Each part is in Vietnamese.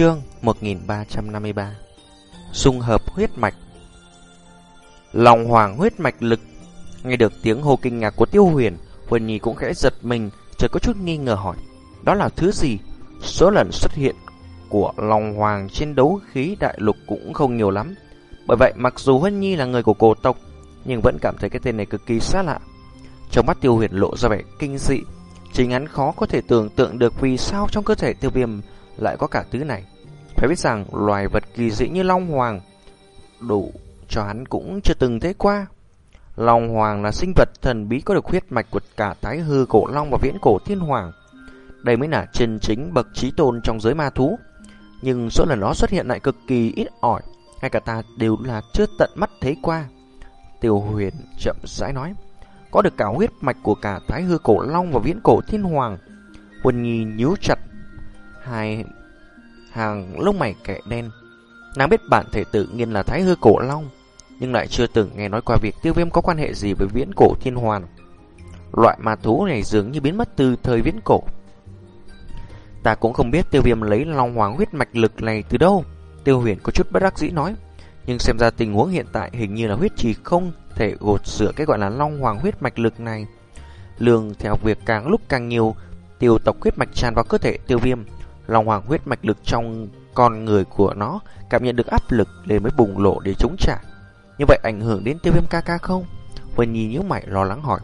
Chương 1353 Xung hợp huyết mạch. Lòng hoàng huyết mạch lực. Nghe được tiếng hô kinh ngạc của tiêu huyền Huân Nhi cũng khẽ giật mình, Chợt có chút nghi ngờ hỏi, Đó là thứ gì? Số lần xuất hiện của lòng hoàng trên đấu khí đại lục cũng không nhiều lắm. Bởi vậy, mặc dù Huân Nhi là người của cổ tộc, Nhưng vẫn cảm thấy cái tên này cực kỳ xa lạ. Trong mắt tiêu huyền lộ ra vẻ kinh dị Chính hắn khó có thể tưởng tượng được Vì sao trong cơ thể tiêu viêm lại có cả thứ này. Phải biết rằng loài vật kỳ dị như Long Hoàng Đủ cho hắn cũng chưa từng thấy qua. Long Hoàng là sinh vật thần bí có được huyết mạch của cả Thái Hư, Cổ Long và Viễn Cổ Thiên Hoàng. Đây mới là chân chính bậc trí tôn trong giới ma thú. Nhưng số lần nó xuất hiện lại cực kỳ ít ỏi, Ngay cả ta đều là chưa tận mắt thấy qua. Tiêu huyền chậm rãi nói, Có được cả huyết mạch của cả Thái Hư, Cổ Long và Viễn Cổ Thiên Hoàng. Huân Nhi nhíu chặt hai hàng lông mày kẻ đen. Nàng biết bản thể tự nhiên là Thái Hư Cổ Long, nhưng lại chưa từng nghe nói qua việc tiêu viêm có quan hệ gì với viễn cổ thiên hoàn. Loại ma thú này dường như biến mất từ thời viễn cổ. Ta cũng không biết tiêu viêm lấy long hoàng huyết mạch lực này từ đâu. Tiêu huyền có chút bất đắc dĩ nói. Nhưng xem ra tình huống hiện tại hình như là huyết trì không thể gột sửa cái gọi là long hoàng huyết mạch lực này. Lương theo việc càng lúc càng nhiều, tiêu tộc huyết mạch tràn vào cơ thể tiêu viêm. Long hoàng huyết mạch lực trong con người của nó cảm nhận được áp lực nên mới bùng lộ để chống trả. Như vậy ảnh hưởng đến tiêu viêm ca ca không? Vân Nhi nhíu mày lo lắng hỏi.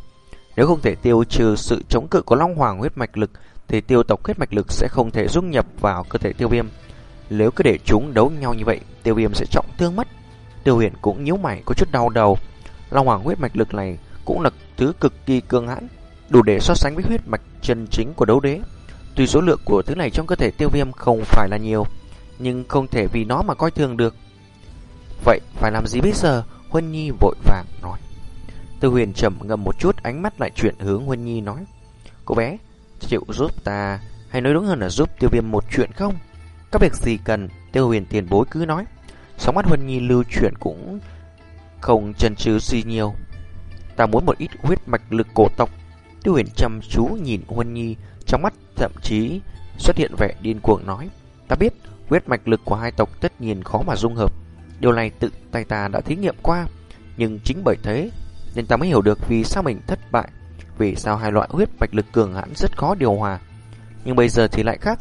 Nếu không thể tiêu trừ sự chống cự của Long Hoàng huyết mạch lực thì tiêu tộc huyết mạch lực sẽ không thể dung nhập vào cơ thể tiêu viêm. Nếu cứ để chúng đấu nhau như vậy, tiêu viêm sẽ trọng thương mất. Tiêu huyền cũng nhíu mày có chút đau đầu. Long Hoàng huyết mạch lực này cũng là thứ cực kỳ cường hãn, đủ để so sánh với huyết mạch chân chính của đấu đế. Tuy số lượng của thứ này trong cơ thể tiêu viêm không phải là nhiều, nhưng không thể vì nó mà coi thường được. Vậy phải làm gì bây giờ? Huân Nhi vội vàng nói. Tư huyền trầm ngầm một chút ánh mắt lại chuyển hướng Huân Nhi nói. Cô bé, chịu giúp ta, hay nói đúng hơn là giúp tiêu viêm một chuyện không? Các việc gì cần, tiêu huyền tiền bối cứ nói. Sóng mắt Huân Nhi lưu chuyển cũng không chần chừ gì nhiều. Ta muốn một ít huyết mạch lực cổ tộc. Tiêu huyền chăm chú nhìn Huân Nhi, trong mắt thậm chí xuất hiện vẻ điên cuồng nói. Ta biết, huyết mạch lực của hai tộc tất nhiên khó mà dung hợp. Điều này tự tay ta đã thí nghiệm qua, nhưng chính bởi thế nên ta mới hiểu được vì sao mình thất bại, vì sao hai loại huyết mạch lực cường hãn rất khó điều hòa. Nhưng bây giờ thì lại khác,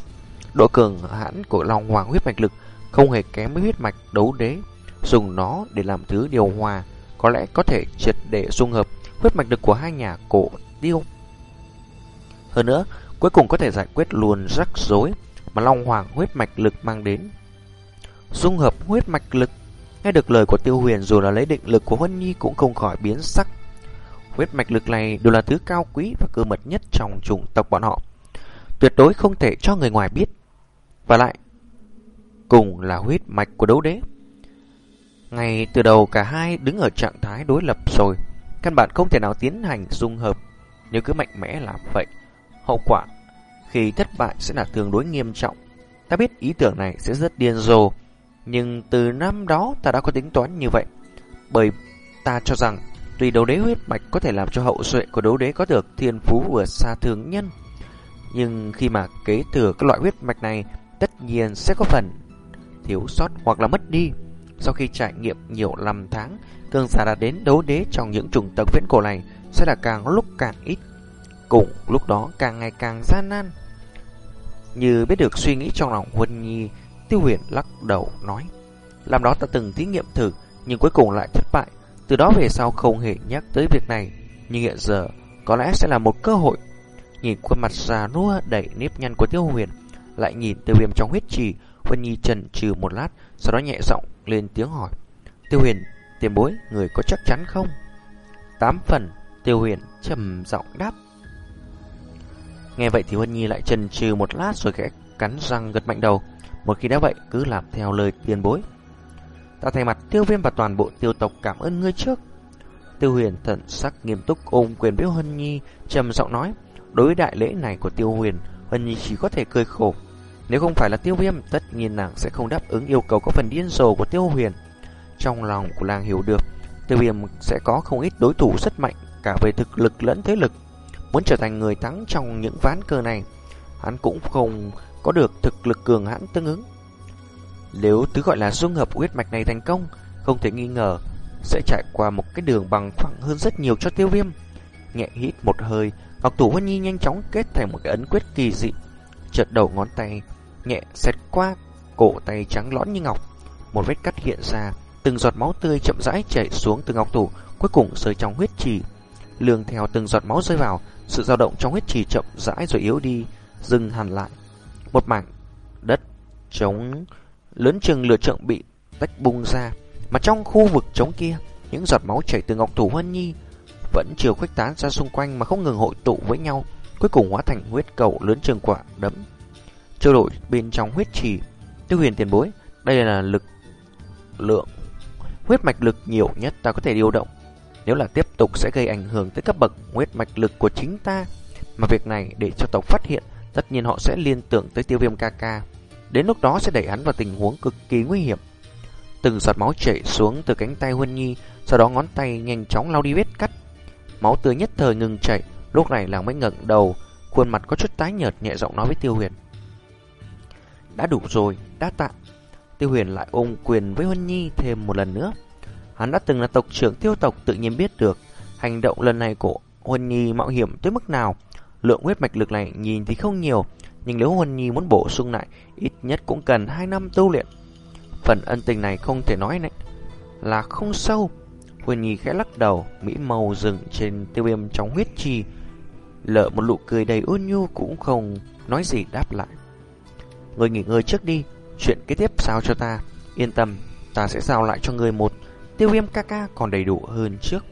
độ cường hãn của Long Hoàng huyết mạch lực không hề kém với huyết mạch đấu đế, dùng nó để làm thứ điều hòa, có lẽ có thể triệt để dung hợp huyết mạch lực của hai nhà cổ tiêu. Hơn nữa, cuối cùng có thể giải quyết luôn rắc rối mà Long Hoàng huyết mạch lực mang đến. Dung hợp huyết mạch lực Nghe được lời của Tiêu Huyền dù là lấy định lực của Huân Nhi cũng không khỏi biến sắc. Huyết mạch lực này đều là thứ cao quý và cơ mật nhất trong chủng tộc bọn họ. Tuyệt đối không thể cho người ngoài biết. Và lại, cùng là huyết mạch của đấu đế. Ngay từ đầu cả hai đứng ở trạng thái đối lập rồi. Căn bản không thể nào tiến hành dung hợp. Nếu cứ mạnh mẽ làm vậy, hậu quả khi thất bại sẽ là tương đối nghiêm trọng. Ta biết ý tưởng này sẽ rất điên rồ. Nhưng từ năm đó ta đã có tính toán như vậy. Bởi ta cho rằng, tuy đấu đế huyết mạch có thể làm cho hậu duệ của đấu đế có được thiên phú vượt xa thường nhân. Nhưng khi mà kế thừa các loại huyết mạch này, tất nhiên sẽ có phần thiếu sót hoặc là mất đi. Sau khi trải nghiệm nhiều năm tháng, cường giả đã đến đấu đế trong những trùng tộc viễn cổ này sẽ là càng lúc càng ít. Cùng lúc đó càng ngày càng gian nan. Như biết được suy nghĩ trong lòng Huân Nhi, Tiêu huyền lắc đầu nói Làm đó ta từng thí nghiệm thử Nhưng cuối cùng lại thất bại Từ đó về sau không hề nhắc tới việc này Nhưng hiện giờ có lẽ sẽ là một cơ hội Nhìn khuôn mặt già nua đầy nếp nhăn của tiêu huyền Lại nhìn tiêu viêm trong huyết trì Huân Nhi trần trừ một lát Sau đó nhẹ giọng lên tiếng hỏi Tiêu huyền, tiền bối, người có chắc chắn không? Tám phần Tiêu huyền trầm giọng đáp Nghe vậy thì Huân Nhi lại chần chừ một lát rồi khẽ cắn răng gật mạnh đầu một khi đã vậy, cứ làm theo lời tiền bối. Ta thay mặt tiêu viêm và toàn bộ tiêu tộc cảm ơn ngươi trước. Tiêu huyền thận sắc nghiêm túc ôm quyền với huân Nhi, trầm giọng nói. Đối với đại lễ này của tiêu huyền, huân Nhi chỉ có thể cười khổ. Nếu không phải là tiêu viêm, tất nhiên nàng sẽ không đáp ứng yêu cầu có phần điên rồ của tiêu huyền. Trong lòng của làng hiểu được, tiêu viêm sẽ có không ít đối thủ rất mạnh, cả về thực lực lẫn thế lực. Muốn trở thành người thắng trong những ván cờ này, hắn cũng không có được thực lực cường hãn tương ứng. Nếu tứ gọi là dung hợp huyết mạch này thành công, không thể nghi ngờ sẽ trải qua một cái đường bằng phẳng hơn rất nhiều cho tiêu viêm. Nhẹ hít một hơi, Ngọc Thủ Huân Nhi nhanh chóng kết thành một cái ấn quyết kỳ dị. Chợt đầu ngón tay nhẹ xẹt qua cổ tay trắng lõn như ngọc. Một vết cắt hiện ra, từng giọt máu tươi chậm rãi chảy xuống từ ngọc thủ, cuối cùng rơi trong huyết trì. Lường theo từng giọt máu rơi vào, sự dao động trong huyết trì chậm rãi rồi yếu đi, dừng hẳn lại. Một mảng đất trống lớn chừng lửa trượng bị tách bung ra, mà trong khu vực trống kia, những giọt máu chảy từ ngọc thủ Huân Nhi vẫn chưa khuếch tán ra xung quanh mà không ngừng hội tụ với nhau, cuối cùng hóa thành huyết cầu lớn chừng quả đấm. Trôi đổi bên trong huyết trì, Tiêu huyền tiền bối, đây là lực lượng huyết mạch lực nhiều nhất ta có thể điều động. Nếu là tiếp tục sẽ gây ảnh hưởng tới cấp bậc huyết mạch lực của chính ta, mà việc này để cho tộc phát hiện, tất nhiên họ sẽ liên tưởng tới tiêu viêm ca ca. Đến lúc đó sẽ đẩy hắn vào tình huống cực kỳ nguy hiểm. Từng giọt máu chảy xuống từ cánh tay Huân Nhi, sau đó ngón tay nhanh chóng lau đi vết cắt. Máu tươi nhất thời ngừng chảy, lúc này làng mới ngẩng đầu, khuôn mặt có chút tái nhợt nhẹ giọng nói với Tiêu Huyền. Đã đủ rồi, đã tạ. Tiêu huyền lại ôm quyền với Huân Nhi thêm một lần nữa. Hắn đã từng là tộc trưởng tiêu tộc tự nhiên biết được hành động lần này của Huân Nhi mạo hiểm tới mức nào. Lượng huyết mạch lực này nhìn thì không nhiều, nhưng nếu Huân Nhi muốn bổ sung lại, ít nhất cũng cần 2 năm tu luyện. Phần ân tình này không thể nói này là không sâu. Huân Nhi khẽ lắc đầu, mỹ màu dừng trên tiêu viêm trong huyết trì. Lỡ một nụ cười đầy ôn nhu cũng không nói gì đáp lại. Người nghỉ ngơi trước đi Chuyện kế tiếp sao cho ta Yên tâm Ta sẽ giao lại cho người một Tiêu viêm ca ca còn đầy đủ hơn trước.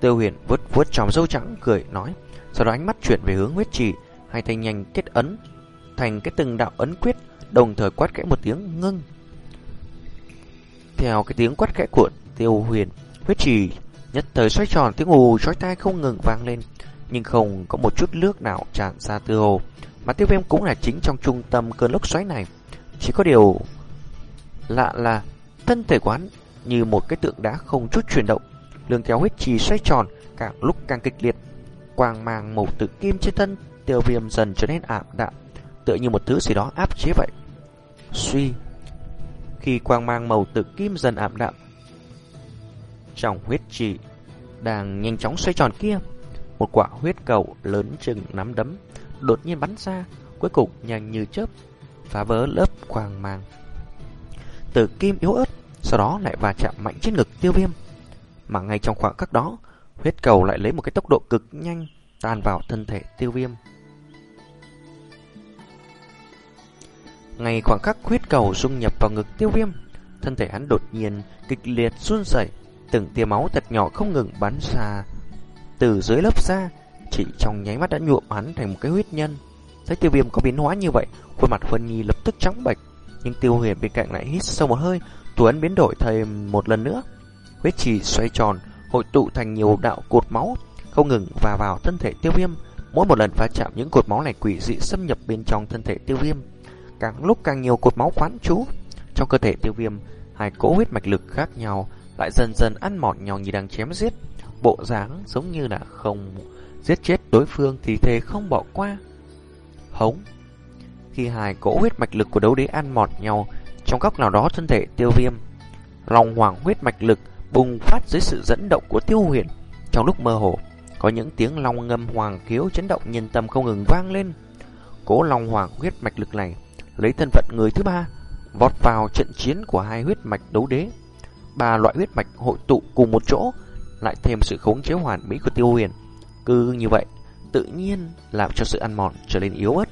Tiêu huyền vuốt vuốt tròm dâu trắng, cười, nói. Sau đó ánh mắt chuyển về hướng huyết trì, Hai tay nhanh kết ấn, Thành cái từng đạo ấn quyết, Đồng thời quát kẽ một tiếng, ngưng. Theo cái tiếng quát kẽ của tiêu huyền, Huyết trì nhất thời xoay tròn, tiếng ù chói tai không ngừng vang lên, Nhưng không có một chút nước nào tràn ra từ hồ, mà tiêu viêm cũng là chính trong trung tâm cơn lốc xoáy này. Chỉ có điều Lạ là Thân thể quán như một cái tượng đá không chút chuyển động Lương kéo huyết trì xoay tròn Càng lúc càng kịch liệt Quang mang màu tự kim trên thân Tiêu viêm dần trở nên ảm đạm Tựa như một thứ gì đó áp chế vậy Suy Khi quang mang màu tự kim dần ảm đạm Trong huyết trì Đang nhanh chóng xoay tròn kia Một quả huyết cầu lớn chừng nắm đấm đột nhiên bắn ra, cuối cùng nhanh như chớp, phá vỡ lớp quang mang. tự kim yếu ớt, sau đó lại va chạm mạnh trên ngực tiêu viêm. Mà ngay trong khoảng khắc đó, huyết cầu lại lấy một cái tốc độ cực nhanh tan vào thân thể tiêu viêm. Ngay khoảng khắc huyết cầu dung nhập vào ngực tiêu viêm, thân thể hắn đột nhiên kịch liệt run rẩy, từng tia máu thật nhỏ không ngừng bắn ra từ dưới lớp da, chỉ trong nháy mắt đã nhuộm hắn thành một cái huyết nhân. Thấy tiêu viêm có biến hóa như vậy, khuôn mặt Vân Nhi lập tức trắng bệch. Nhưng tiêu huyền bên cạnh lại hít sâu một hơi, Tuấn ấn biến đổi thêm một lần nữa. Huyết trì xoay tròn, hội tụ thành nhiều đạo cột máu, không ngừng và vào thân thể tiêu viêm. Mỗi một lần va chạm những cột máu này quỷ dị xâm nhập bên trong thân thể tiêu viêm. Càng lúc càng nhiều cột máu quán trú. Trong cơ thể tiêu viêm, hai cỗ huyết mạch lực khác nhau lại dần dần ăn mòn nhau như đang chém giết. Bộ dáng giống như là không giết chết đối phương thì thề không bỏ qua. Hống Khi hai cỗ huyết mạch lực của đấu đế ăn mọt nhau trong góc nào đó thân thể tiêu viêm, lòng hoàng huyết mạch lực bùng phát dưới sự dẫn động của tiêu huyền. Trong lúc mơ hồ, có những tiếng long ngâm hoàng khiếu chấn động nhân tâm không ngừng vang lên. Cố lòng hoàng huyết mạch lực này lấy thân phận người thứ ba vọt vào trận chiến của hai huyết mạch đấu đế. Ba loại huyết mạch hội tụ cùng một chỗ, lại thêm sự khống chế hoàn mỹ của tiêu huyền cứ như vậy, tự nhiên làm cho sự ăn mòn trở nên yếu ớt.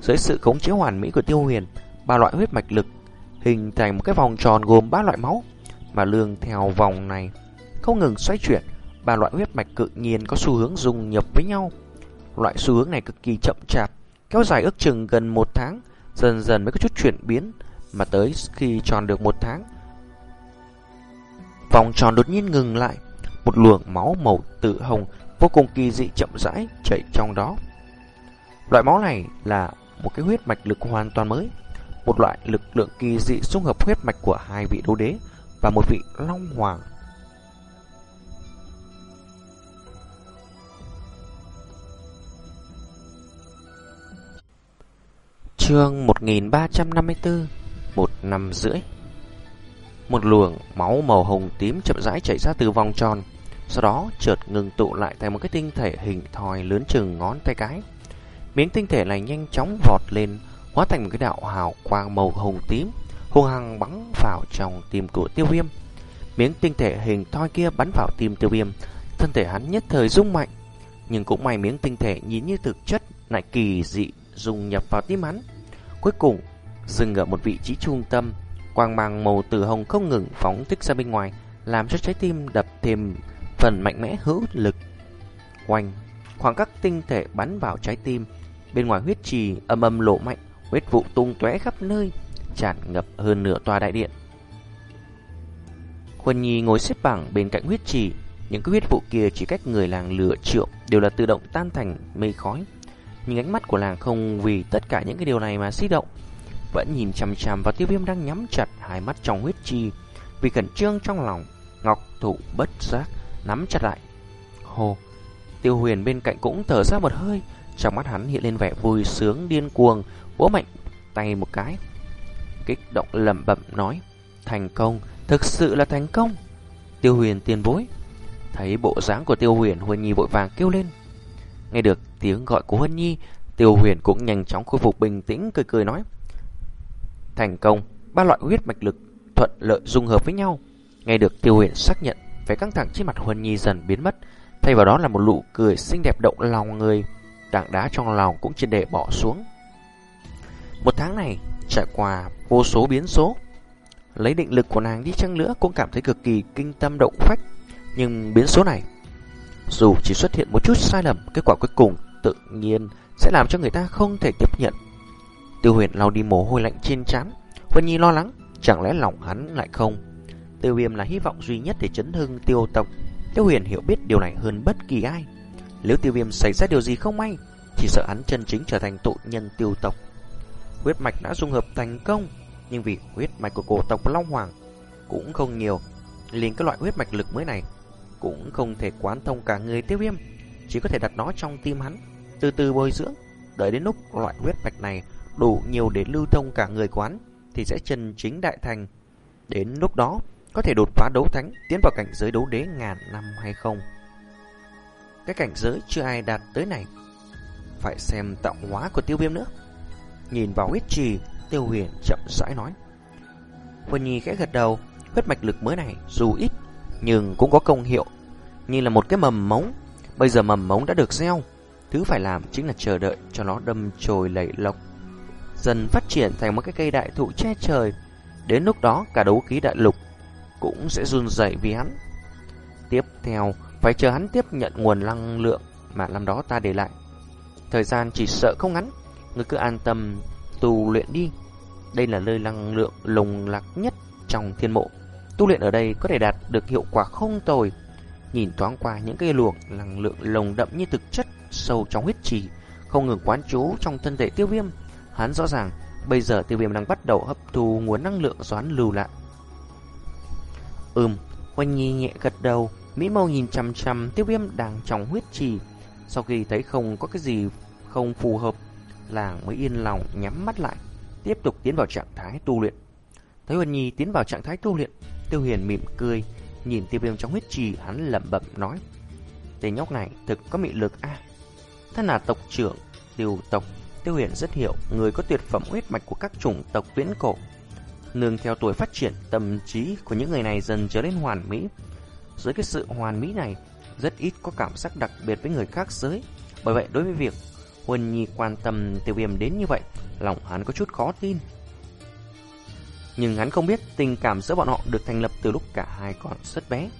Dưới sự khống chế hoàn mỹ của Tiêu Huyền, ba loại huyết mạch lực hình thành một cái vòng tròn gồm ba loại máu, mà lương theo vòng này không ngừng xoay chuyển, ba loại huyết mạch tự nhiên có xu hướng dung nhập với nhau. Loại xu hướng này cực kỳ chậm chạp, kéo dài ước chừng gần một tháng, dần dần mới có chút chuyển biến, mà tới khi tròn được một tháng. Vòng tròn đột nhiên ngừng lại, một luồng máu màu tự hồng vô cùng kỳ dị chậm rãi chảy trong đó. Loại máu này là một cái huyết mạch lực hoàn toàn mới, một loại lực lượng kỳ dị xung hợp huyết mạch của hai vị đấu đế và một vị long hoàng. Chương 1354 Một năm rưỡi. Một luồng máu màu hồng tím chậm rãi chảy ra từ vòng tròn, sau đó chợt ngừng tụ lại thành một cái tinh thể hình thoi lớn chừng ngón tay cái. Miếng tinh thể này nhanh chóng vọt lên, hóa thành một cái đạo hào quang màu hồng tím, hung hăng bắn vào trong tim của tiêu viêm. Miếng tinh thể hình thoi kia bắn vào tim tiêu viêm, thân thể hắn nhất thời rung mạnh. Nhưng cũng may miếng tinh thể nhìn như thực chất lại kỳ dị dùng nhập vào tim hắn. Cuối cùng, dừng ở một vị trí trung tâm, quang mang màu tử hồng không ngừng phóng thích ra bên ngoài, làm cho trái tim đập thêm phần mạnh mẽ hữu lực. Quanh, khoảng các tinh thể bắn vào trái tim, bên ngoài huyết trì âm âm lộ mạnh, huyết vụ tung tóe khắp nơi, tràn ngập hơn nửa tòa đại điện. Quân Nhi ngồi xếp bằng bên cạnh huyết trì, những cái huyết vụ kia chỉ cách người làng lửa triệu đều là tự động tan thành mây khói. Nhưng ánh mắt của làng không vì tất cả những cái điều này mà xí động, vẫn nhìn chằm chằm vào tiêu viêm đang nhắm chặt hai mắt trong huyết trì, vì cẩn trương trong lòng, ngọc thủ bất giác nắm chặt lại. Hồ, tiêu huyền bên cạnh cũng thở ra một hơi, trong mắt hắn hiện lên vẻ vui sướng điên cuồng, vỗ mạnh tay một cái. Kích động lẩm bẩm nói, thành công, thực sự là thành công. Tiêu huyền tiền bối, thấy bộ dáng của tiêu huyền, Huân Nhi vội vàng kêu lên. Nghe được tiếng gọi của Huân Nhi, tiêu huyền cũng nhanh chóng khôi phục bình tĩnh, cười cười nói. Thành công, ba loại huyết mạch lực thuận lợi dung hợp với nhau. Nghe được tiêu huyền xác nhận, vẻ căng thẳng trên mặt Huân Nhi dần biến mất, thay vào đó là một nụ cười xinh đẹp động lòng người, tảng đá trong lòng cũng trên để bỏ xuống. Một tháng này trải qua vô số biến số, lấy định lực của nàng đi chăng nữa cũng cảm thấy cực kỳ kinh tâm động phách, nhưng biến số này dù chỉ xuất hiện một chút sai lầm, kết quả cuối cùng tự nhiên sẽ làm cho người ta không thể tiếp nhận. Tiêu huyền lau đi mồ hôi lạnh trên trán, Huân Nhi lo lắng, chẳng lẽ lòng hắn lại không? Tiêu viêm là hy vọng duy nhất để chấn hưng tiêu tộc. Tiêu huyền hiểu biết điều này hơn bất kỳ ai. Nếu tiêu viêm xảy ra điều gì không may, chỉ sợ hắn chân chính trở thành tội nhân tiêu tộc. Huyết mạch đã dung hợp thành công, nhưng vì huyết mạch của cổ tộc Long Hoàng cũng không nhiều, liền các loại huyết mạch lực mới này cũng không thể quán thông cả người tiêu viêm, chỉ có thể đặt nó trong tim hắn, từ từ bồi dưỡng, đợi đến lúc loại huyết mạch này đủ nhiều để lưu thông cả người quán thì sẽ chân chính đại thành. Đến lúc đó, có thể đột phá đấu thánh, tiến vào cảnh giới đấu đế ngàn năm hay không. Cái cảnh giới chưa ai đạt tới này, phải xem tạo hóa của tiêu viêm nữa. Nhìn vào huyết trì, tiêu huyền chậm rãi nói. Huân Nhi khẽ gật đầu, huyết mạch lực mới này dù ít nhưng cũng có công hiệu, như là một cái mầm mống. Bây giờ mầm mống đã được gieo, thứ phải làm chính là chờ đợi cho nó đâm chồi lẩy lộc, dần phát triển thành một cái cây đại thụ che trời. Đến lúc đó cả đấu khí đại lục cũng sẽ run rẩy vì hắn. Tiếp theo, phải chờ hắn tiếp nhận nguồn năng lượng mà năm đó ta để lại. Thời gian chỉ sợ không ngắn, người cứ an tâm tu luyện đi. Đây là nơi năng lượng lồng lạc nhất trong thiên mộ. Tu luyện ở đây có thể đạt được hiệu quả không tồi. Nhìn thoáng qua những cây luồng năng lượng lồng đậm như thực chất sâu trong huyết trì, không ngừng quán trú trong thân thể tiêu viêm. Hắn rõ ràng, bây giờ tiêu viêm đang bắt đầu hấp thu nguồn năng lượng doán lưu lại. Ừm, quanh Nhi nhẹ gật đầu, Mỹ Mâu nhìn chằm chằm tiêu viêm đang trong huyết trì. Sau khi thấy không có cái gì không phù hợp, làng mới yên lòng nhắm mắt lại, tiếp tục tiến vào trạng thái tu luyện. Thấy huân Nhi tiến vào trạng thái tu luyện, Tiêu Huyền mỉm cười, nhìn tiêu viêm trong huyết trì hắn lẩm bẩm nói. Tên nhóc này thực có mị lực a à, Thân là tộc trưởng, tiêu tộc, Tiêu Huyền rất hiểu người có tuyệt phẩm huyết mạch của các chủng tộc viễn cổ. Nương theo tuổi phát triển, tâm trí của những người này dần trở nên hoàn mỹ. Dưới cái sự hoàn mỹ này, rất ít có cảm giác đặc biệt với người khác giới. Bởi vậy đối với việc Huân Nhi quan tâm tiêu viêm đến như vậy, lòng hắn có chút khó tin. Nhưng hắn không biết tình cảm giữa bọn họ được thành lập từ lúc cả hai còn rất bé.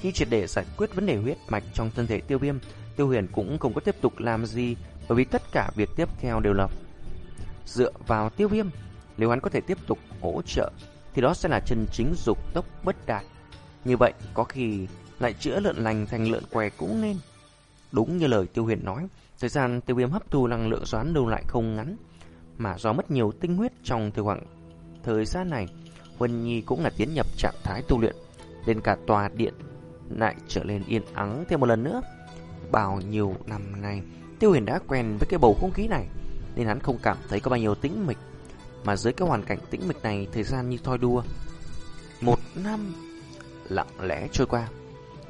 Khi triệt để giải quyết vấn đề huyết mạch trong thân thể tiêu viêm, tiêu huyền cũng không có tiếp tục làm gì bởi vì tất cả việc tiếp theo đều là dựa vào tiêu viêm. Nếu hắn có thể tiếp tục hỗ trợ thì đó sẽ là chân chính dục tốc bất đạt. Như vậy có khi lại chữa lợn lành thành lợn què cũng nên. Đúng như lời tiêu huyền nói, thời gian tiêu viêm hấp thu năng lượng doán lưu lại không ngắn, mà do mất nhiều tinh huyết trong thời khoảng Thời gian này, Huân Nhi cũng là tiến nhập trạng thái tu luyện, nên cả tòa điện lại trở lên yên ắng thêm một lần nữa. Bao nhiêu năm nay, Tiêu Huyền đã quen với cái bầu không khí này, nên hắn không cảm thấy có bao nhiêu tĩnh mịch. Mà dưới cái hoàn cảnh tĩnh mịch này Thời gian như thoi đua Một năm lặng lẽ trôi qua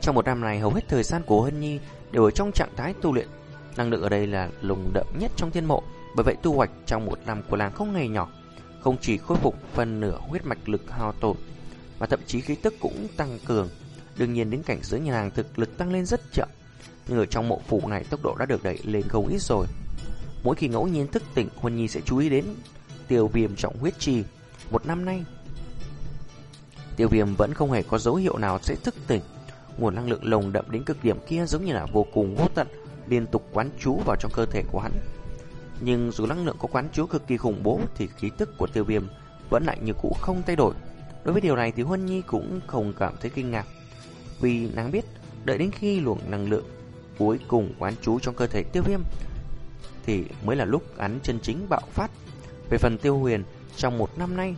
Trong một năm này hầu hết thời gian của Hân Nhi Đều ở trong trạng thái tu luyện. Năng lượng ở đây là lùng đậm nhất trong thiên mộ, Bởi vậy tu hoạch trong một năm của làng không hề nhỏ, Không chỉ khôi phục phần nửa huyết mạch lực hao tổn, Mà thậm chí khí tức cũng tăng cường. Đương nhiên đến cảnh giới nhà làng thực lực tăng lên rất chậm, Nhưng ở trong mộ phủ này tốc độ đã được đẩy lên không ít rồi. Mỗi khi ngẫu nhiên thức tỉnh, Huân Nhi sẽ chú ý đến tiêu viêm trọng huyết trì. Một năm nay, Tiêu viêm vẫn không hề có dấu hiệu nào sẽ thức tỉnh. Nguồn năng lượng lồng đậm đến cực điểm kia giống như là vô cùng vô tận, Liên tục quán chú vào trong cơ thể của hắn. Nhưng dù năng lượng có quán chú cực kỳ khủng bố Thì khí tức của tiêu viêm vẫn lại như cũ không thay đổi. Đối với điều này thì Huân Nhi cũng không cảm thấy kinh ngạc, Vì nàng biết Đợi đến khi luồng năng lượng cuối cùng quán chú trong cơ thể tiêu viêm Thì mới là lúc hắn chân chính bạo phát. Về phần tiêu huyền, Trong một năm nay,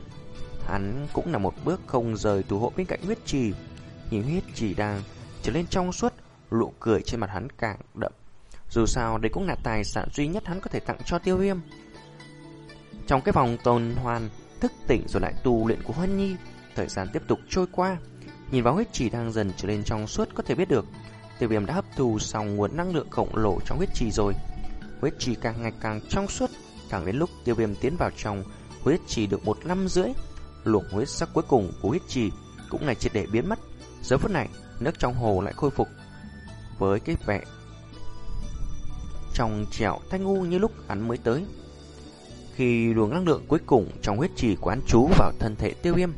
Hắn cũng là một bước không rời thủ hộ bên cạnh huyết trì. Nhìn huyết trì đang trở lên trong suốt Lụ cười trên mặt hắn càng đậm. Dù sao, đây cũng là tài sản duy nhất hắn có thể tặng cho tiêu viêm. Trong cái vòng tồn hoàn, Thức tỉnh rồi lại tu luyện của Huân Nhi, Thời gian tiếp tục trôi qua. Nhìn vào huyết trì đang dần trở lên trong suốt Có thể biết được, Tiêu viêm đã hấp thu xong nguồn năng lượng khổng lồ trong huyết trì rồi. Huyết trì càng ngày càng trong suốt, Càng đến lúc tiêu viêm tiến vào trong Huyết trì được một năm rưỡi. Luồng huyết sắc cuối cùng của huyết trì cũng ngày triệt để biến mất. Giờ phút này, nước trong hồ lại khôi phục với cái vẻ trong trẻo thanh ngu như lúc hắn mới tới. Khi luồng năng lượng cuối cùng trong huyết trì quán trú vào thân thể tiêu viêm,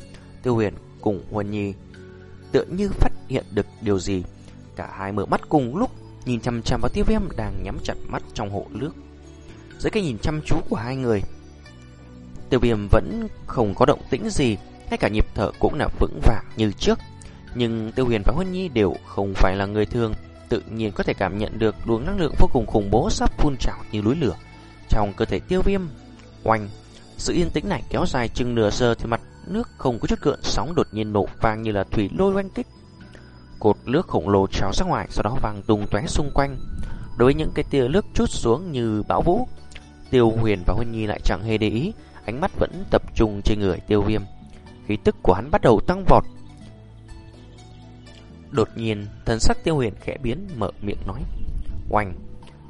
tiêu huyền cùng huân nhi tựa như phát hiện được điều gì. Cả hai mở mắt cùng lúc nhìn chăm chăm vào tiêu viêm đang nhắm chặt mắt trong hộ nước. Dưới cái nhìn chăm chú của hai người, Tiêu viêm vẫn không có động tĩnh gì, ngay cả nhịp thở cũng là vững vàng như trước. Nhưng Tiêu Huyền và Huân Nhi đều không phải là người thường, tự nhiên có thể cảm nhận được luồng năng lượng vô cùng khủng bố sắp phun trào như núi lửa trong cơ thể Tiêu Viêm. Oanh, sự yên tĩnh này kéo dài chừng nửa giờ thì mặt nước không có chút gợn sóng đột nhiên nổ vang như là thủy lôi oanh kích. Cột nước khổng lồ trào ra ngoài, sau đó vàng tung tóe xung quanh. Đối với những cái tia nước chút xuống như bão vũ, Tiêu Huyền và Huân Nhi lại chẳng hề để ý, ánh mắt vẫn tập trung trên người tiêu viêm. Khí tức của hắn bắt đầu tăng vọt. Đột nhiên, thần sắc tiêu huyền khẽ biến mở miệng nói. Oanh!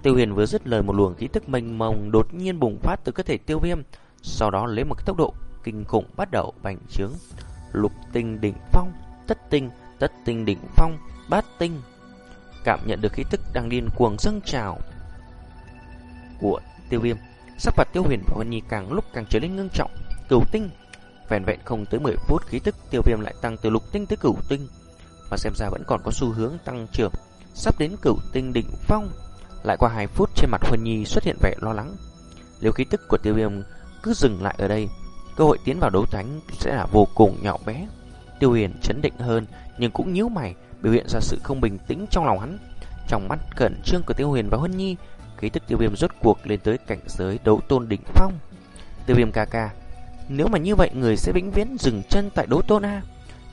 Tiêu huyền vừa dứt lời một luồng khí tức mênh mông đột nhiên bùng phát từ cơ thể tiêu viêm. Sau đó lấy một tốc độ kinh khủng bắt đầu bành trướng. Lục tinh đỉnh phong, tất tinh, tất tinh đỉnh phong, bát tinh. Cảm nhận được khí tức đang điên cuồng dâng trào của tiêu viêm Sắc mặt tiêu huyền và Huân Nhi càng lúc càng trở nên ngưng trọng Cửu tinh Vẹn vẹn không tới 10 phút khí tức tiêu viêm lại tăng từ lục tinh tới cửu tinh và xem ra vẫn còn có xu hướng tăng trưởng. Sắp đến cửu tinh đỉnh phong Lại qua 2 phút trên mặt Huân Nhi xuất hiện vẻ lo lắng. Nếu khí tức của tiêu viêm cứ dừng lại ở đây. Cơ hội tiến vào đấu thánh sẽ là vô cùng nhỏ bé. Tiêu huyền chấn định hơn Nhưng cũng nhíu mày Biểu hiện ra sự không bình tĩnh trong lòng hắn. Trong mắt cẩn trương của tiêu huyền và Huân Nhi khí tức tiêu viêm rốt cuộc lên tới cảnh giới đấu tôn đỉnh phong. Tiêu viêm ca ca, nếu mà như vậy người sẽ vĩnh viễn dừng chân tại đấu tôn A.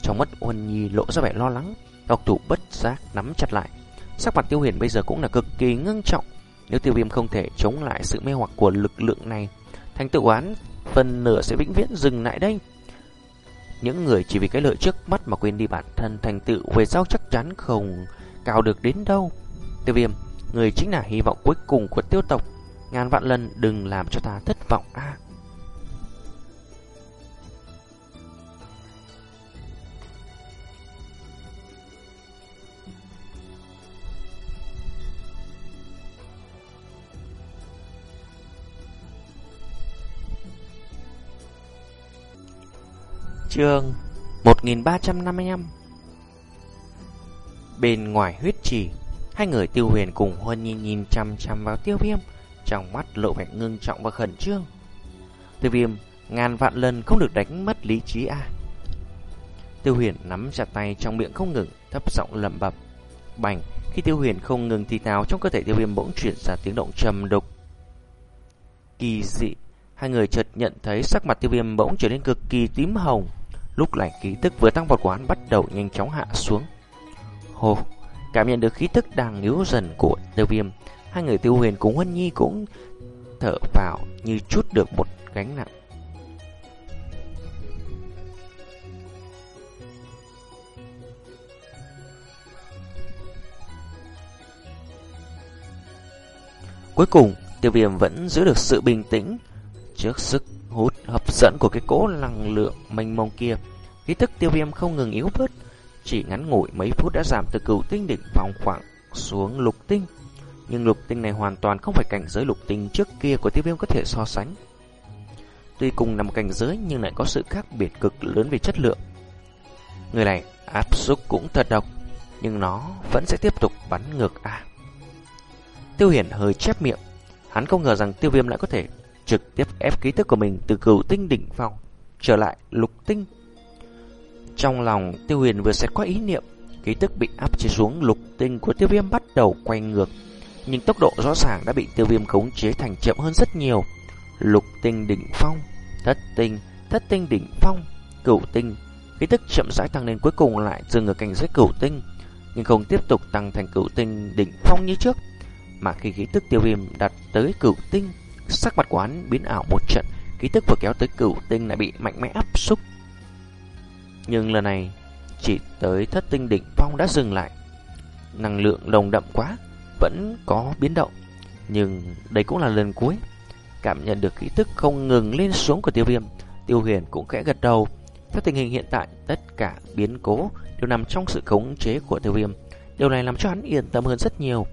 Trong mắt Uân Nhi lộ ra vẻ lo lắng, độc thủ bất giác nắm chặt lại. Sắc mặt tiêu huyền bây giờ cũng là cực kỳ ngưng trọng. Nếu tiêu viêm không thể chống lại sự mê hoặc của lực lượng này, thành tựu án phần nửa sẽ vĩnh viễn dừng lại đây. Những người chỉ vì cái lợi trước mắt mà quên đi bản thân thành tựu về sau chắc chắn không cao được đến đâu. Tiêu viêm, Người chính là hy vọng cuối cùng của tiêu tộc Ngàn vạn lần đừng làm cho ta thất vọng a à. Chương 1355 Bên ngoài huyết trì Hai người tiêu huyền cùng Huân nhìn nhìn chăm chăm vào tiêu viêm, trong mắt lộ vẻ ngưng trọng và khẩn trương. Tiêu viêm ngàn vạn lần không được đánh mất lý trí à. Tiêu huyền nắm chặt tay trong miệng không ngừng, thấp giọng lẩm bẩm. Bành, khi tiêu huyền không ngừng thì nào trong cơ thể tiêu viêm bỗng chuyển ra tiếng động trầm đục. Kỳ dị, hai người chợt nhận thấy sắc mặt tiêu viêm bỗng trở nên cực kỳ tím hồng. Lúc này khí tức vừa tăng vọt của hắn bắt đầu nhanh chóng hạ xuống. Hồ, cảm nhận được khí tức đang yếu dần của tiêu viêm, hai người tiêu huyền cùng Huân Nhi cũng thở vào như chút được một gánh nặng. Cuối cùng, tiêu viêm vẫn giữ được sự bình tĩnh trước sức dẫn của cái cỗ năng lượng mênh mông kia. Khí tức tiêu viêm không ngừng yếu bớt, chỉ ngắn ngủi mấy phút đã giảm từ cửu tinh đỉnh vòng khoảng xuống lục tinh. Nhưng lục tinh này hoàn toàn không phải cảnh giới lục tinh trước kia của tiêu viêm có thể so sánh. Tuy cùng nằm cảnh giới nhưng lại có sự khác biệt cực lớn về chất lượng. Người này áp xúc cũng thật độc, nhưng nó vẫn sẽ tiếp tục bắn ngược à. Tiêu hiển hơi chép miệng, hắn không ngờ rằng tiêu viêm lại có thể trực tiếp ép ký thức của mình từ cửu tinh đỉnh phong trở lại lục tinh. Trong lòng tiêu huyền vừa xét qua ý niệm, ký tức bị áp chế xuống lục tinh của tiêu viêm bắt đầu quay ngược, nhưng tốc độ rõ ràng đã bị tiêu viêm khống chế thành chậm hơn rất nhiều. Lục tinh đỉnh phong, thất tinh, thất tinh đỉnh phong, cửu tinh, ký tức chậm rãi tăng lên cuối cùng lại dừng ở cảnh giới cửu tinh, nhưng không tiếp tục tăng thành cửu tinh đỉnh phong như trước, mà khi ký tức tiêu viêm đặt tới cửu tinh Sắc mặt của hắn biến ảo một trận, ký tức vừa kéo tới cửu tinh lại bị mạnh mẽ áp xúc. Nhưng lần này, chỉ tới thất tinh đỉnh phong đã dừng lại. Năng lượng đồng đậm quá, vẫn có biến động. Nhưng đây cũng là lần cuối. Cảm nhận được ký tức không ngừng lên xuống của tiêu viêm, tiêu huyền cũng khẽ gật đầu. Theo tình hình hiện tại, tất cả biến cố đều nằm trong sự khống chế của tiêu viêm. Điều này làm cho hắn yên tâm hơn rất nhiều.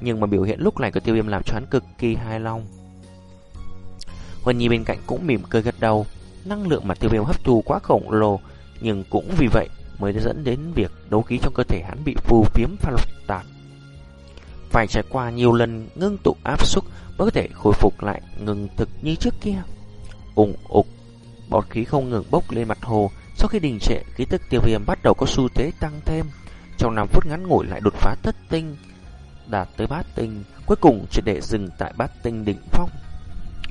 Nhưng mà biểu hiện lúc này của tiêu viêm làm cho hắn cực kỳ hài lòng. Huân Nhi bên cạnh cũng mỉm cười gật đầu. Năng lượng mà tiêu viêm hấp thu quá khổng lồ, nhưng cũng vì vậy mới dẫn đến việc đấu khí trong cơ thể hắn bị phù phiếm và lục tạt Phải trải qua nhiều lần ngưng tụ áp suất mới có thể khôi phục lại ngừng thực như trước kia. Ùng ục, bọt khí không ngừng bốc lên mặt hồ. Sau khi đình trệ, khí tức tiêu viêm bắt đầu có xu thế tăng thêm. Trong 5 phút ngắn ngủi lại đột phá thất tinh, đạt tới bát tinh, cuối cùng chỉ để dừng tại bát tinh đỉnh phong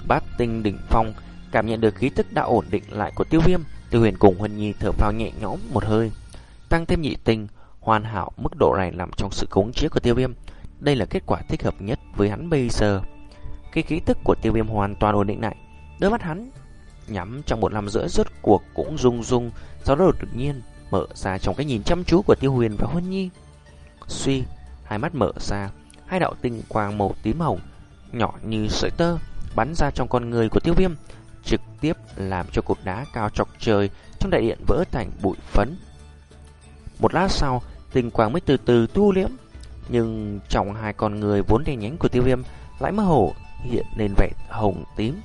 bát tinh đỉnh phong, cảm nhận được khí tức đã ổn định lại của tiêu viêm, tiêu huyền cùng Huân Nhi thở phào nhẹ nhõm một hơi. Tăng thêm nhị tinh, hoàn hảo mức độ này nằm trong sự khống chế của tiêu viêm. Đây là kết quả thích hợp nhất với hắn bây giờ. Khi khí tức của tiêu viêm hoàn toàn ổn định lại, đôi mắt hắn nhắm trong một năm rưỡi rốt cuộc cũng rung rung, sau đó đột nhiên mở ra trong cái nhìn chăm chú của tiêu huyền và Huân Nhi. Suy, hai mắt mở ra, hai đạo tinh quang màu tím hồng, nhỏ như sợi tơ, bắn ra trong con người của tiêu viêm, trực tiếp làm cho cột đá cao chọc trời trong đại điện vỡ thành bụi phấn. Một lát sau, tình quang mới từ từ tu liễm, nhưng trong hai con người vốn đen nhánh của tiêu viêm lại mơ hồ hiện lên vẻ hồng tím,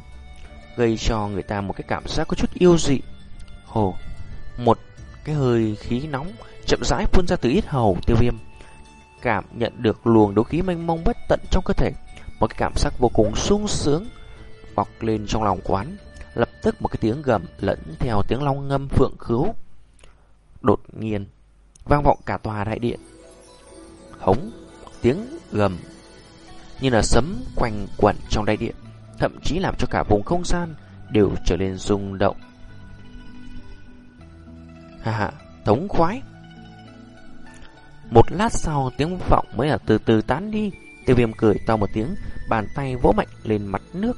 gây cho người ta một cái cảm giác có chút yêu dị. Hồ, một cái hơi khí nóng chậm rãi phun ra từ ít hầu tiêu viêm, cảm nhận được luồng đấu khí mênh mông bất tận trong cơ thể, một cái cảm giác vô cùng sung sướng bọc lên trong lòng quán. Lập tức một cái tiếng gầm lẫn theo tiếng long ngâm phượng khứu. Đột nhiên, vang vọng cả tòa đại điện. Hống, tiếng gầm như là sấm quanh quẩn trong đại điện, thậm chí làm cho cả vùng không gian đều trở nên rung động. Hà hà, thống khoái. Một lát sau tiếng vọng mới là từ từ tán đi. Tiêu viêm cười to một tiếng, bàn tay vỗ mạnh lên mặt nước.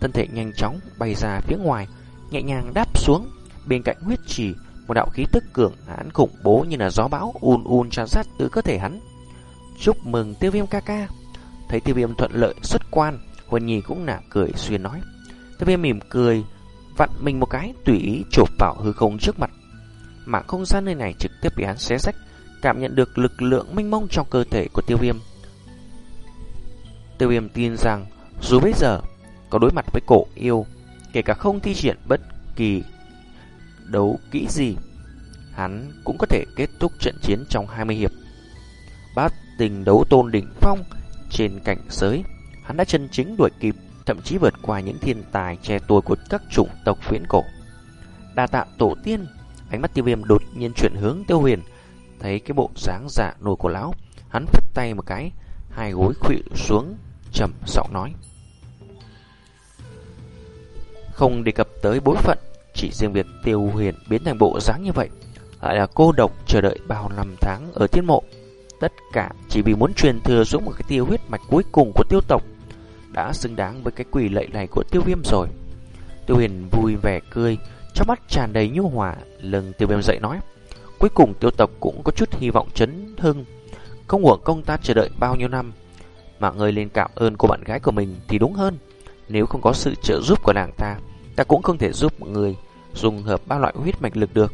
Thân thể nhanh chóng bay ra phía ngoài, nhẹ nhàng đáp xuống. Bên cạnh huyết trì, một đạo khí tức cường hãn khủng bố như là gió bão un un tràn sát từ cơ thể hắn. Chúc mừng tiêu viêm ca ca. Thấy tiêu viêm thuận lợi xuất quan, Huân Nhi cũng nả cười xuyên nói. Tiêu viêm mỉm cười, vặn mình một cái tùy ý chộp vào hư không trước mặt. Mạng không gian nơi này trực tiếp bị hắn xé rách, cảm nhận được lực lượng mênh mông trong cơ thể của tiêu viêm. Tiêu viêm tin rằng dù bây giờ có đối mặt với cổ yêu, kể cả không thi triển bất kỳ đấu kỹ gì, hắn cũng có thể kết thúc trận chiến trong 20 hiệp. Bát tình đấu tôn đỉnh phong trên cảnh giới, hắn đã chân chính đuổi kịp, thậm chí vượt qua những thiên tài trẻ tuổi của các chủng tộc viễn cổ. Đa tạ tổ tiên, ánh mắt tiêu viêm đột nhiên chuyển hướng tiêu huyền, thấy cái bộ dáng dạ nổi của lão, hắn phất tay một cái, hai gối khuỵu xuống, trầm giọng nói. Không đề cập tới bối phận, chỉ riêng việc tiêu huyền biến thành bộ dáng như vậy, lại là cô độc chờ đợi bao năm tháng ở thiên mộ. Tất cả chỉ vì muốn truyền thừa xuống một cái tiêu huyết mạch cuối cùng của tiêu tộc, đã xứng đáng với cái quỷ lệ này của tiêu viêm rồi. Tiêu huyền vui vẻ cười, trong mắt tràn đầy nhu hòa, lưng tiêu viêm dậy nói. Cuối cùng tiêu tộc cũng có chút hy vọng chấn hưng. Không uổng công ta chờ đợi bao nhiêu năm, mà người lên cảm ơn cô bạn gái của mình thì đúng hơn. Nếu không có sự trợ giúp của nàng ta, ta cũng không thể giúp mọi người dùng hợp ba loại huyết mạch lực được.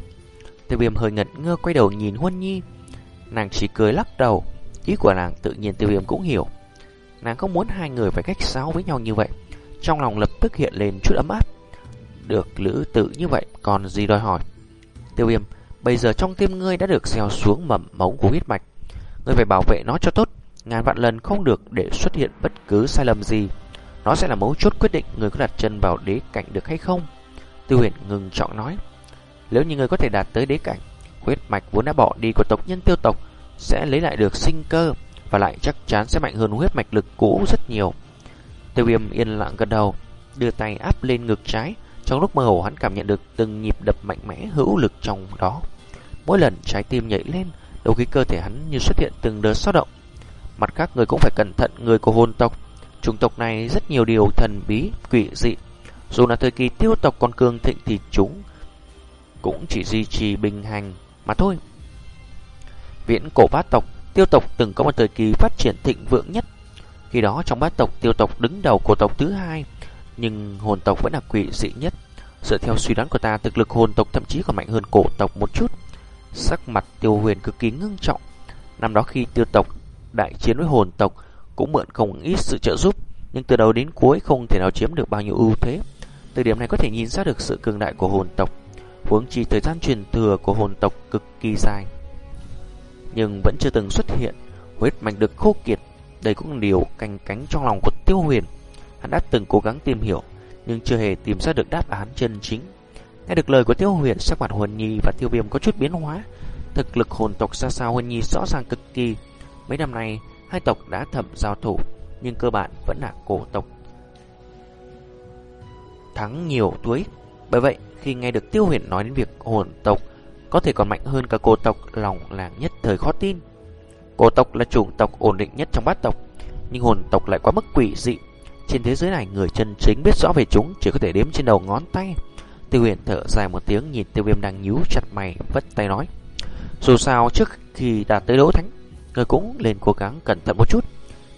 Tiêu viêm hơi ngẩn ngơ quay đầu nhìn Huân Nhi. Nàng chỉ cười lắc đầu, ý của nàng tự nhiên tiêu viêm cũng hiểu. Nàng không muốn hai người phải cách sáo với nhau như vậy. Trong lòng lập tức hiện lên chút ấm áp. Được lữ tự như vậy, còn gì đòi hỏi? Tiêu viêm, bây giờ trong tim ngươi đã được gieo xuống mầm mống của huyết mạch. Ngươi phải bảo vệ nó cho tốt, ngàn vạn lần không được để xuất hiện bất cứ sai lầm gì. Nó sẽ là mấu chốt quyết định người có đặt chân vào đế cảnh được hay không. Tiêu huyền ngừng trọng nói. Nếu như người có thể đạt tới đế cảnh, huyết mạch vốn đã bỏ đi của tộc nhân tiêu tộc sẽ lấy lại được sinh cơ và lại chắc chắn sẽ mạnh hơn huyết mạch lực cũ rất nhiều. Tiêu viêm yên lặng gật đầu, đưa tay áp lên ngực trái. Trong lúc mơ hồ hắn cảm nhận được từng nhịp đập mạnh mẽ hữu lực trong đó. Mỗi lần trái tim nhảy lên, đầu khí cơ thể hắn như xuất hiện từng đợt sao động. Mặt khác người cũng phải cẩn thận người của hồn tộc. Chủng tộc này rất nhiều điều thần bí, quỷ dị. Dù là thời kỳ tiêu tộc còn cường thịnh thì chúng cũng chỉ duy trì bình hành mà thôi. Viễn cổ bát tộc, tiêu tộc từng có một thời kỳ phát triển thịnh vượng nhất. Khi đó trong bát tộc tiêu tộc đứng đầu cổ tộc thứ hai, nhưng hồn tộc vẫn là quỷ dị nhất. Dựa theo suy đoán của ta, thực lực hồn tộc thậm chí còn mạnh hơn cổ tộc một chút. Sắc mặt tiêu huyền cực kỳ ngưng trọng. Năm đó khi tiêu tộc đại chiến với hồn tộc cũng mượn không ít sự trợ giúp, nhưng từ đầu đến cuối không thể nào chiếm được bao nhiêu ưu thế. Từ điểm này có thể nhìn ra được sự cường đại của hồn tộc. Huống chi thời gian truyền thừa của hồn tộc cực kỳ dài. Nhưng vẫn chưa từng xuất hiện huyết mạch được khô kiệt. Đây cũng là điều canh cánh trong lòng của Tiêu Huyền. Hắn đã từng cố gắng tìm hiểu, nhưng chưa hề tìm ra được đáp án chân chính. Nghe được lời của Tiêu Huyền, sắc mặt Huân Nhi và Tiêu Viêm có chút biến hóa. Thực lực hồn tộc xa sao Huân Nhi rõ ràng cực kỳ. Mấy năm nay, hai tộc đã thẩm giao thủ, nhưng cơ bản vẫn là cổ tộc. Thắng nhiều tuổi. Bởi vậy, khi nghe được Tiêu Huyền nói đến việc hồn tộc có thể còn mạnh hơn cả cổ tộc, lòng làng nhất thời khó tin. Cổ tộc là chủng tộc ổn định nhất trong bát tộc, nhưng hồn tộc lại quá mức quỷ dị. Trên thế giới này, người chân chính biết rõ về chúng chỉ có thể đếm trên đầu ngón tay. Tiêu huyền thở dài một tiếng nhìn tiêu viêm đang nhíu chặt mày, vất tay nói. Dù sao, trước khi đạt tới đấu thánh, người cũng lên cố gắng cẩn thận một chút.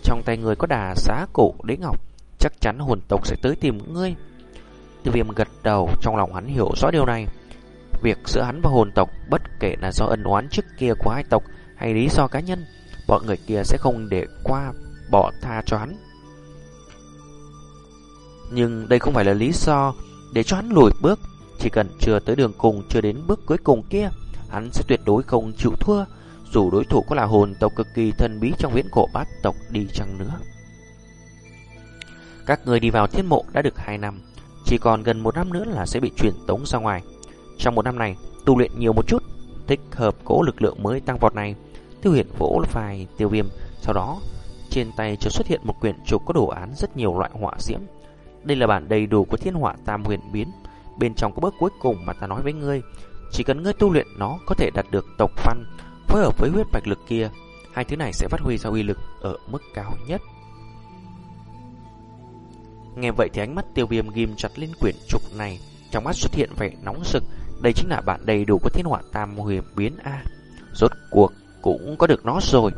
Trong tay người có đà xá cổ đế ngọc, chắc chắn hồn tộc sẽ tới tìm ngươi. Tiêu viêm gật đầu, trong lòng hắn hiểu rõ điều này. Việc giữa hắn và hồn tộc, bất kể là do ân oán trước kia của hai tộc hay lý do cá nhân, bọn người kia sẽ không để qua bỏ tha cho hắn. Nhưng đây không phải là lý do để cho hắn lùi bước. Chỉ cần chưa tới đường cùng, chưa đến bước cuối cùng kia, hắn sẽ tuyệt đối không chịu thua, dù đối thủ có là hồn tộc cực kỳ thần bí trong viễn cổ bát tộc đi chăng nữa. Các người đi vào thiên mộ đã được 2 năm, chỉ còn gần một năm nữa là sẽ bị chuyển tống ra ngoài. Trong một năm này, tu luyện nhiều một chút, thích hợp cỗ lực lượng mới tăng vọt này. Tiêu hiển vỗ phải tiêu viêm, sau đó trên tay chợt xuất hiện một quyển trục có đồ án rất nhiều loại họa diễm. Đây là bản đầy đủ của thiên họa tam huyền biến. Bên trong có bước cuối cùng mà ta nói với ngươi. Chỉ cần ngươi tu luyện nó có thể đạt được tộc văn, phối hợp với huyết bạch lực kia. Hai thứ này sẽ phát huy ra uy lực ở mức cao nhất. Nghe vậy thì ánh mắt tiêu viêm ghim chặt lên quyển trục này. Trong mắt xuất hiện vẻ nóng sực. Đây chính là bạn đầy đủ của thiên họa tam huyền biến A. Rốt cuộc cũng có được nó rồi.